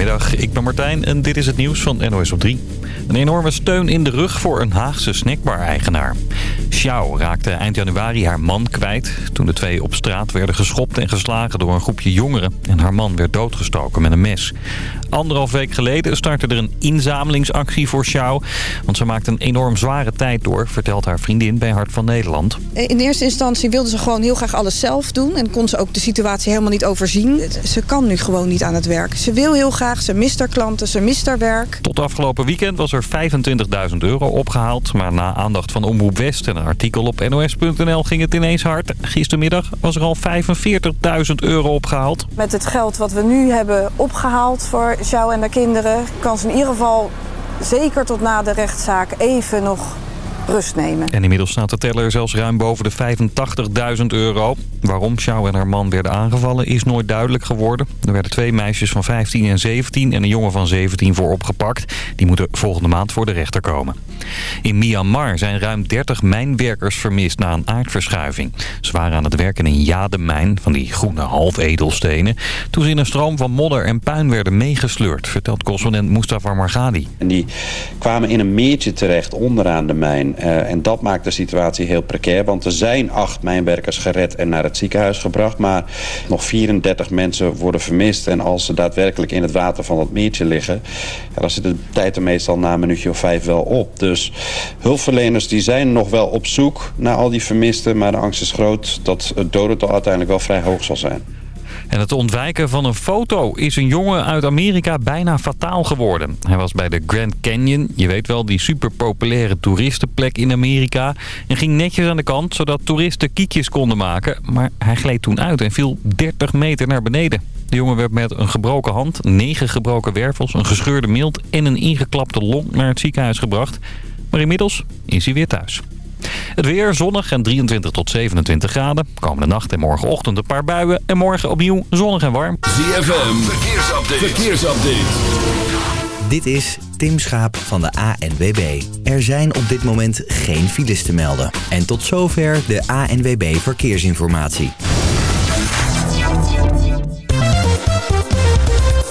Goedemiddag, ik ben Martijn en dit is het nieuws van NOS op 3. Een enorme steun in de rug voor een Haagse snackbar-eigenaar. Xiao raakte eind januari haar man kwijt... toen de twee op straat werden geschopt en geslagen door een groepje jongeren... en haar man werd doodgestoken met een mes. Anderhalf week geleden startte er een inzamelingsactie voor Xiao... want ze maakte een enorm zware tijd door... vertelt haar vriendin bij Hart van Nederland. In eerste instantie wilde ze gewoon heel graag alles zelf doen... en kon ze ook de situatie helemaal niet overzien. Ze kan nu gewoon niet aan het werk. Ze wil heel graag, ze mist haar klanten, ze mist haar werk. Tot afgelopen weekend was er 25.000 euro opgehaald... maar na aandacht van Omroep West en artikel op nos.nl ging het ineens hard. Gistermiddag was er al 45.000 euro opgehaald. Met het geld wat we nu hebben opgehaald voor jou en de kinderen... kan ze in ieder geval zeker tot na de rechtszaak even nog rust nemen. En inmiddels staat de teller zelfs ruim boven de 85.000 euro. Waarom Xiao en haar man werden aangevallen is nooit duidelijk geworden. Er werden twee meisjes van 15 en 17 en een jongen van 17 voor opgepakt. Die moeten volgende maand voor de rechter komen. In Myanmar zijn ruim 30 mijnwerkers vermist na een aardverschuiving. Ze waren aan het werken in een jademijn van die groene halfedelstenen... toen ze in een stroom van modder en puin werden meegesleurd... vertelt correspondent Mustafa Margadi. En die kwamen in een meertje terecht onderaan de mijn. Uh, en dat maakt de situatie heel precair. Want er zijn acht mijnwerkers gered en naar het ziekenhuis gebracht. Maar nog 34 mensen worden vermist. En als ze daadwerkelijk in het water van dat meertje liggen... Dan zit de tijd er meestal na een minuutje of vijf wel op. Dus hulpverleners die zijn nog wel op zoek naar al die vermisten. Maar de angst is groot dat het dodental uiteindelijk wel vrij hoog zal zijn. En het ontwijken van een foto is een jongen uit Amerika bijna fataal geworden. Hij was bij de Grand Canyon, je weet wel, die superpopulaire toeristenplek in Amerika... en ging netjes aan de kant, zodat toeristen kiekjes konden maken. Maar hij gleed toen uit en viel 30 meter naar beneden. De jongen werd met een gebroken hand, negen gebroken wervels, een gescheurde mild... en een ingeklapte long naar het ziekenhuis gebracht. Maar inmiddels is hij weer thuis. Het weer zonnig en 23 tot 27 graden. Komende nacht en morgenochtend een paar buien. En morgen opnieuw zonnig en warm. ZFM, verkeersupdate. verkeersupdate. Dit is Tim Schaap van de ANWB. Er zijn op dit moment geen files te melden. En tot zover de ANWB Verkeersinformatie.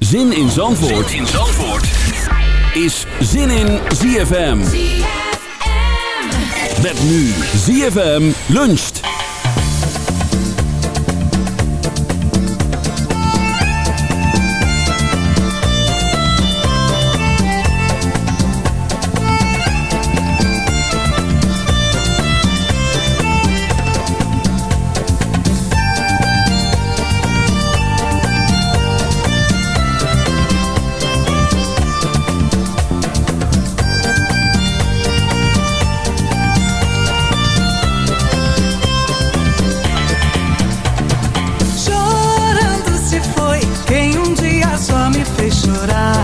Zin in Zandvoort, zin in Zandvoort. is Zin in ZFM. Met nu ZFM luncht. chorar.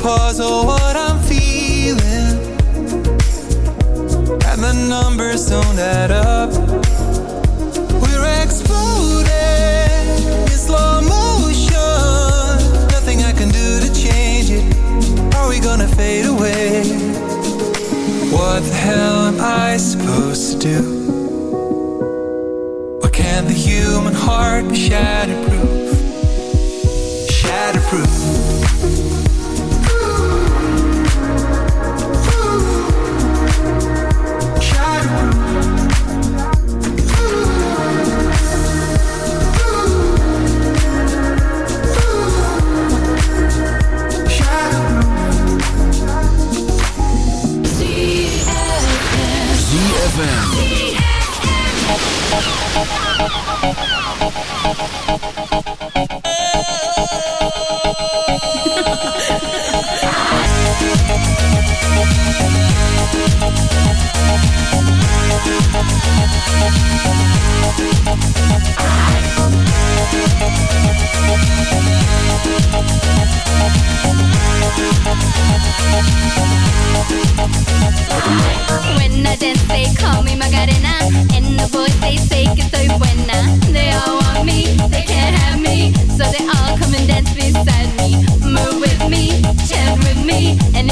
Puzzle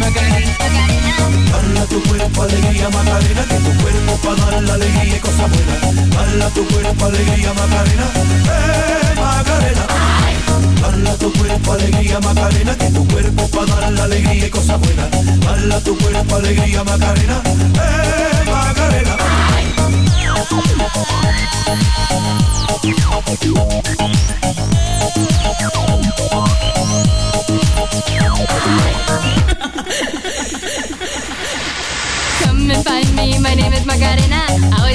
Hala tu cuerpo, alegría, Macarena, que tu cuerpo para dar la alegría y cosas buenas. Hala tu cuerpo, alegría, Macarena, eh, Macarena. Hala tu cuerpo, alegría, Macarena, que tu cuerpo para dar la alegría y cosas buenas. Hala tu cuerpo, alegría, Macarena, eh,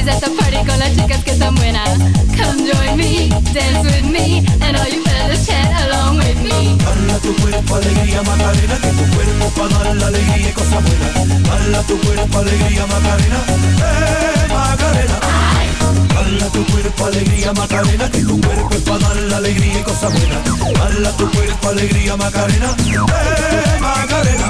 Boys at the party con las chicas que están buenas. Come join me, dance with me, and all you fellas chat along with me. Dala tu cuerpo alegría Macarena, que tu cuerpo pa dar la alegría y cosas buenas. Dala tu cuerpo alegría Macarena, eh Macarena. Dala tu cuerpo alegría Macarena, que tu cuerpo es pa dar la alegría y cosas buenas. Dala tu cuerpo alegría Macarena, eh Macarena.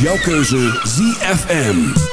jouw keuze ZFM.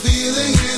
feeling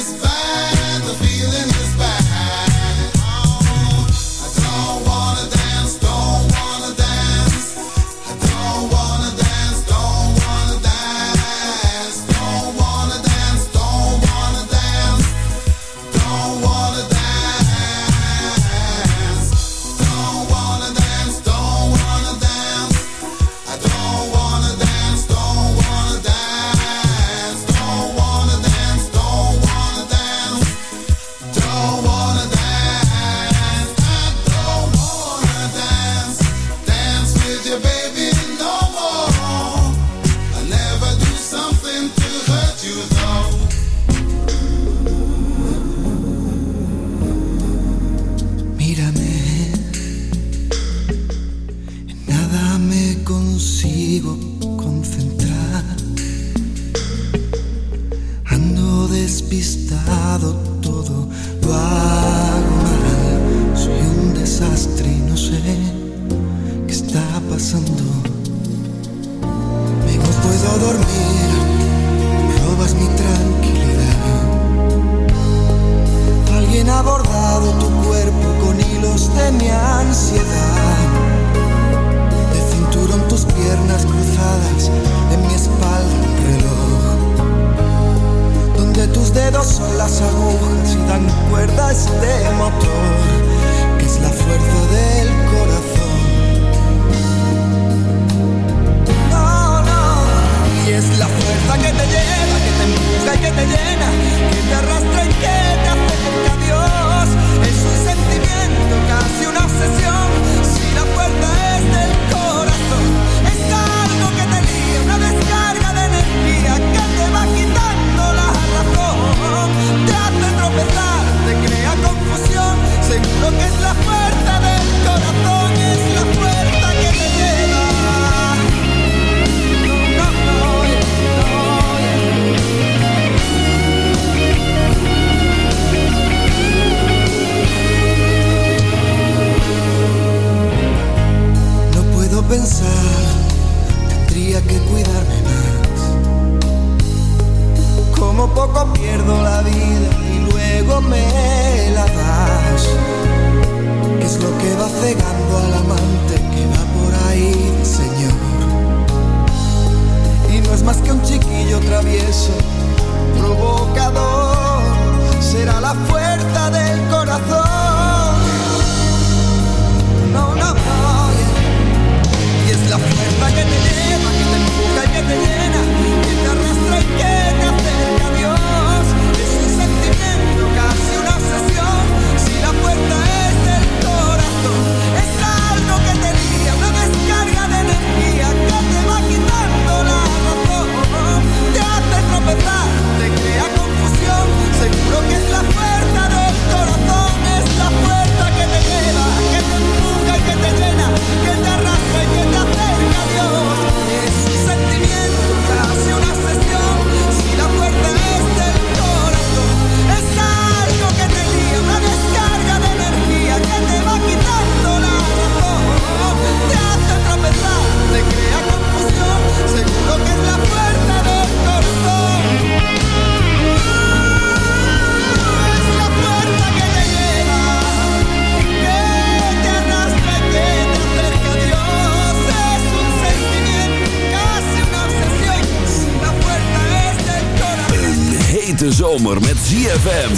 zomer met ZFM.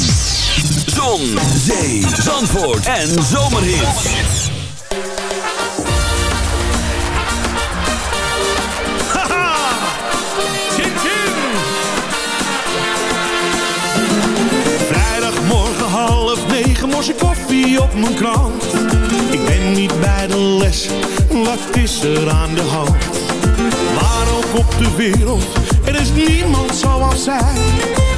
Zon, zee, zandvoort en zomerhit. Haha! Chin! Vrijdagmorgen half negen morse koffie op mijn krant. Ik ben niet bij de les, wat is er aan de hand? Waar ook op de wereld, er is niemand zoals zij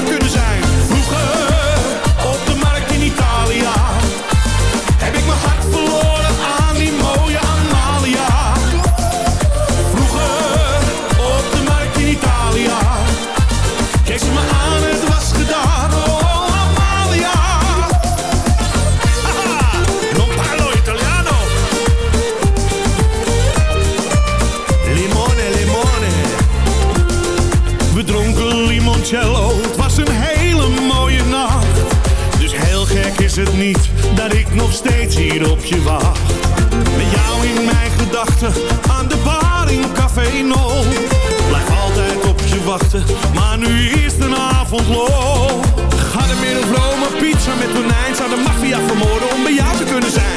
maar nu is de avond lo. Ga de pizza met tonijn. Zou de maffia vermoorden om bij jou te kunnen zijn?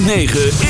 9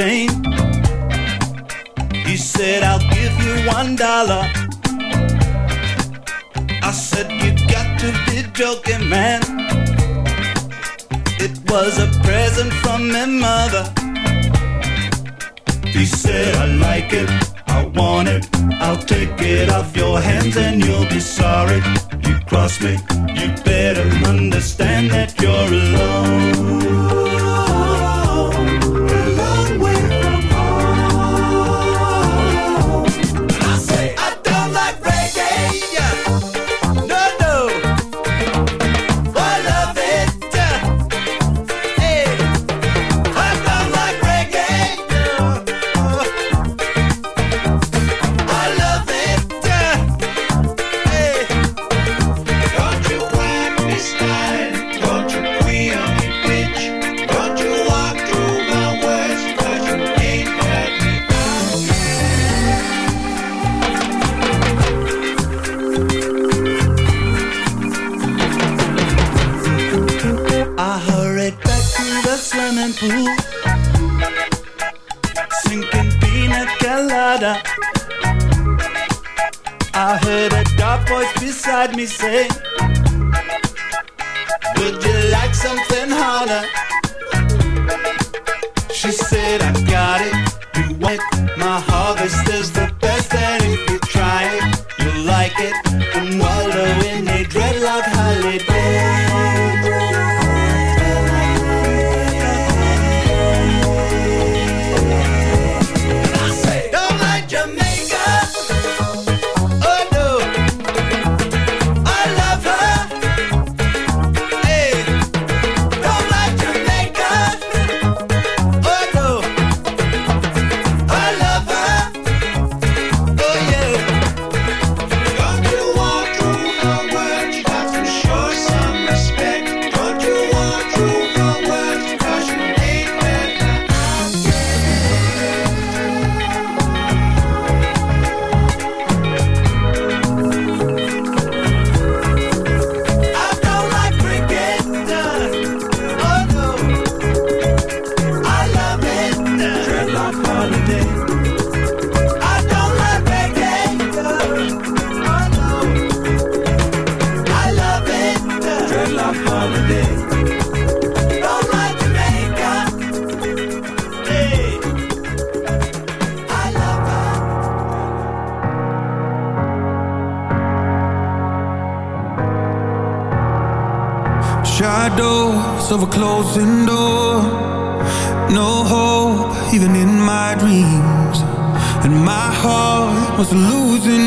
change. closing door. No hope even in my dreams. And my heart was losing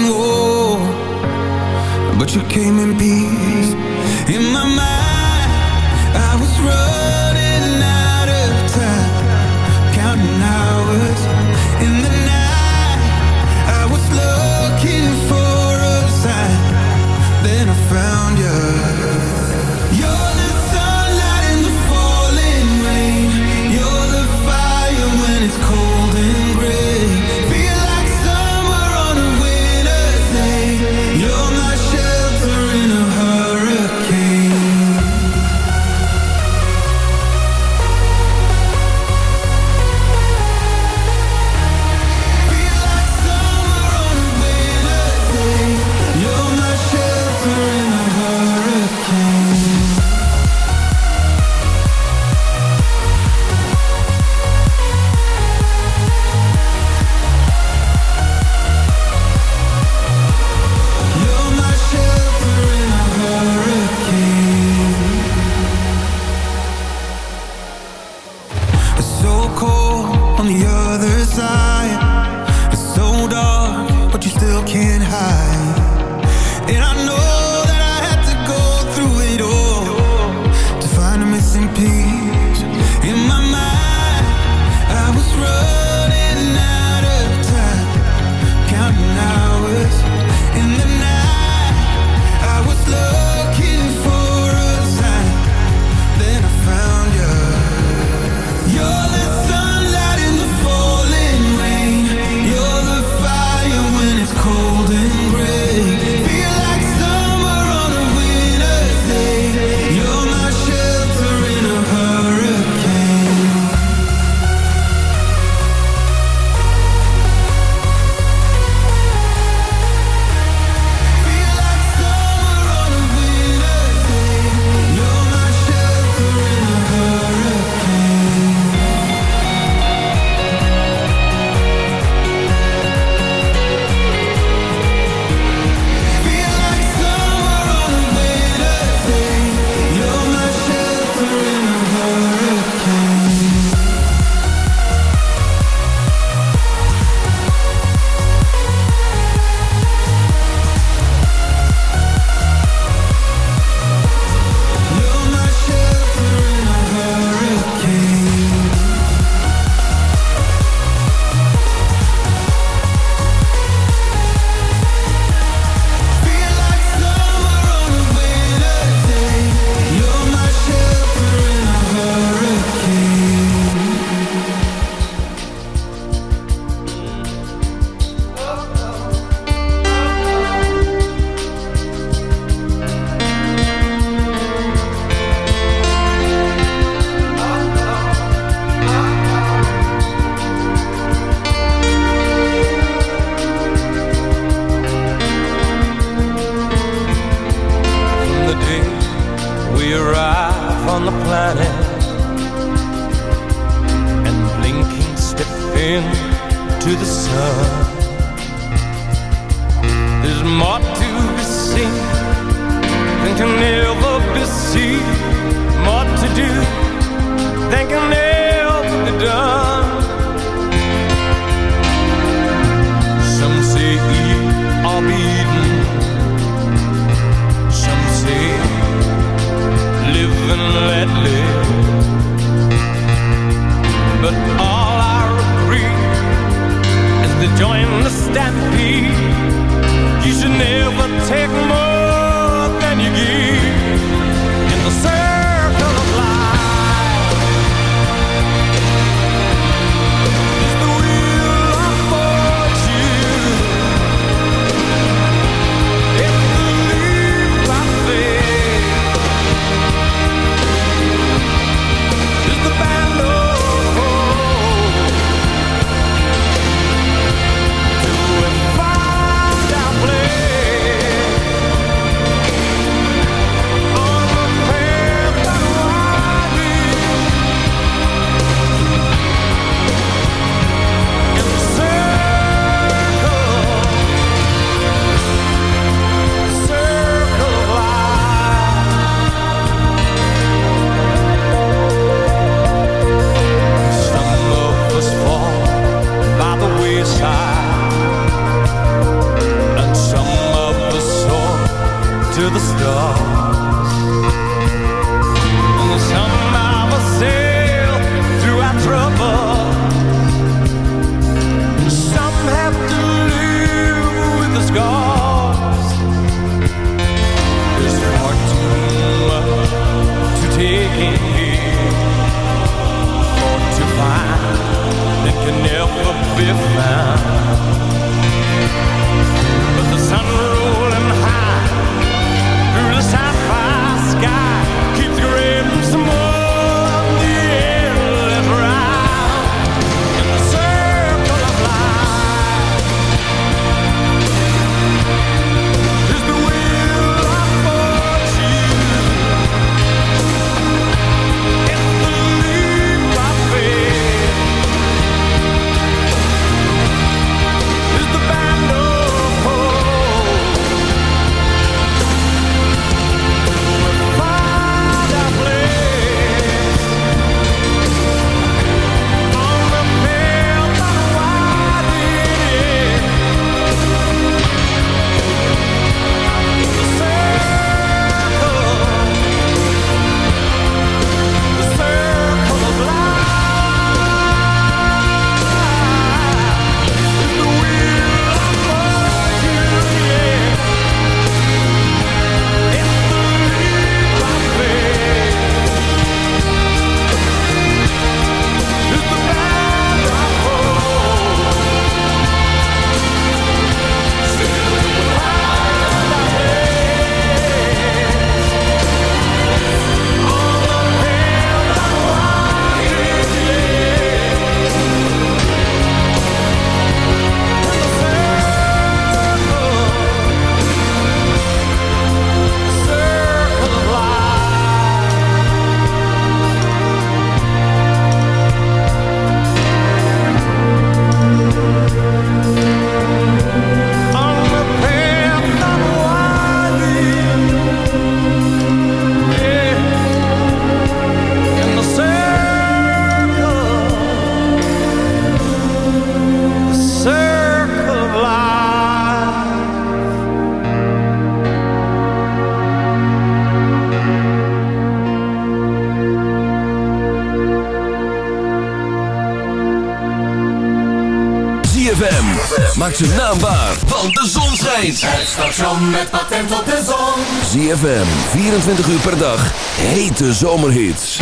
maakt zijn naam want de zon schijnt. Het station met patent op de zon. ZFM, 24 uur per dag, hete zomerhits.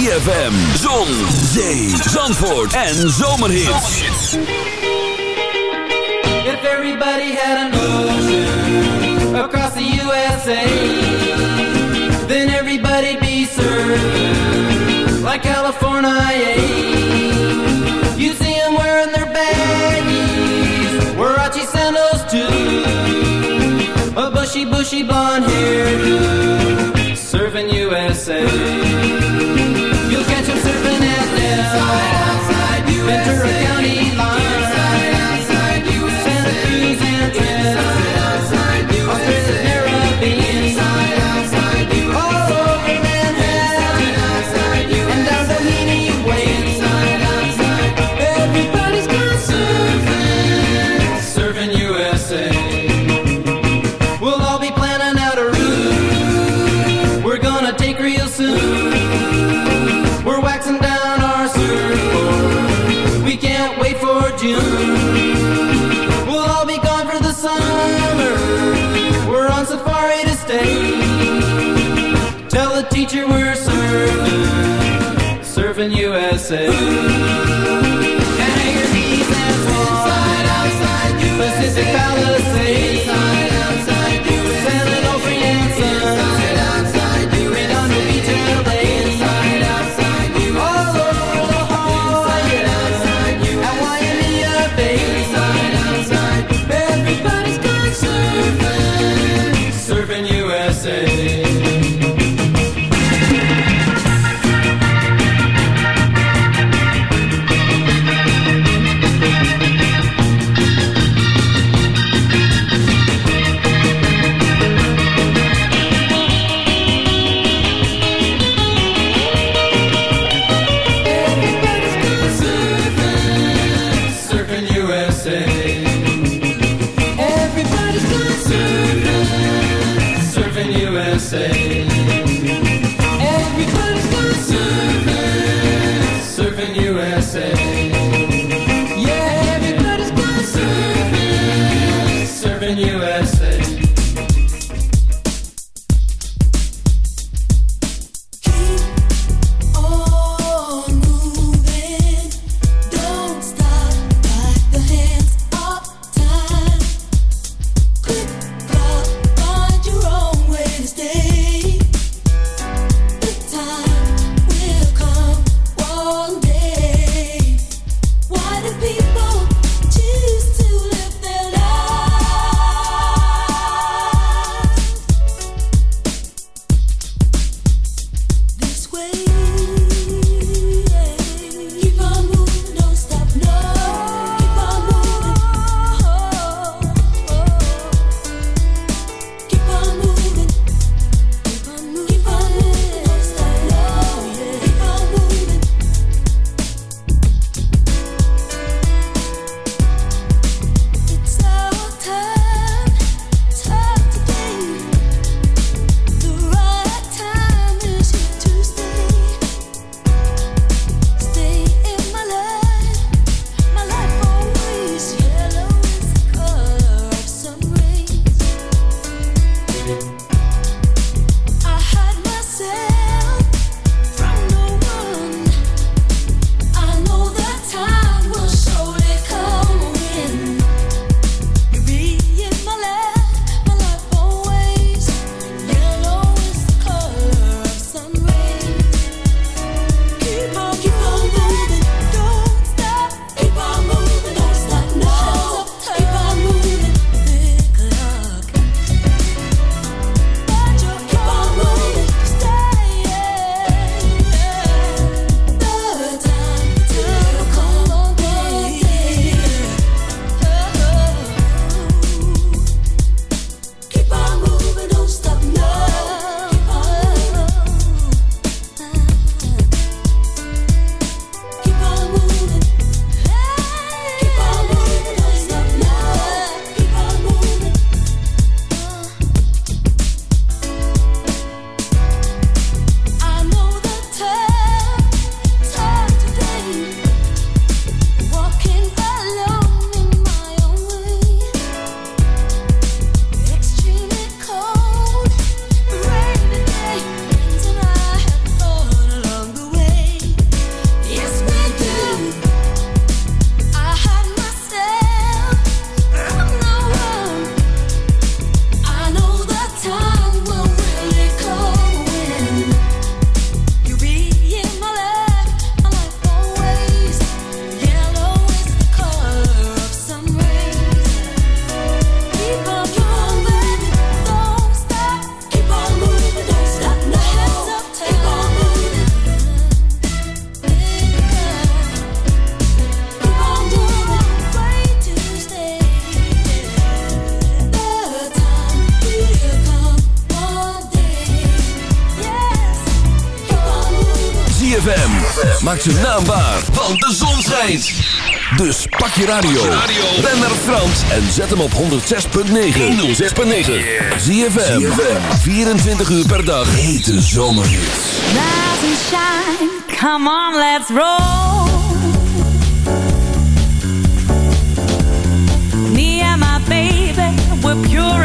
ZFM, zon, zee, zandvoort en zomerhits. If everybody had an ocean across the USA, then everybody'd be served like California. You see them wearing their baggies, Warachi sandals too, a bushy, bushy blonde hairdo, serving USA outside, outside, USA. Teacher we're surfing, surfing USA. And hang knees and swans. Pacific Palisades. Dus pak je radio. Ben naar Frans en zet hem op 106.9. 106.9. Zie je 24 uur per dag. Hete zomerhit. Rise and shine. Come on, let's roll. Me and my baby, we're pure